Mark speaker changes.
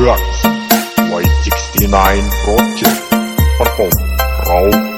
Speaker 1: tracks by 69 Project performed Raul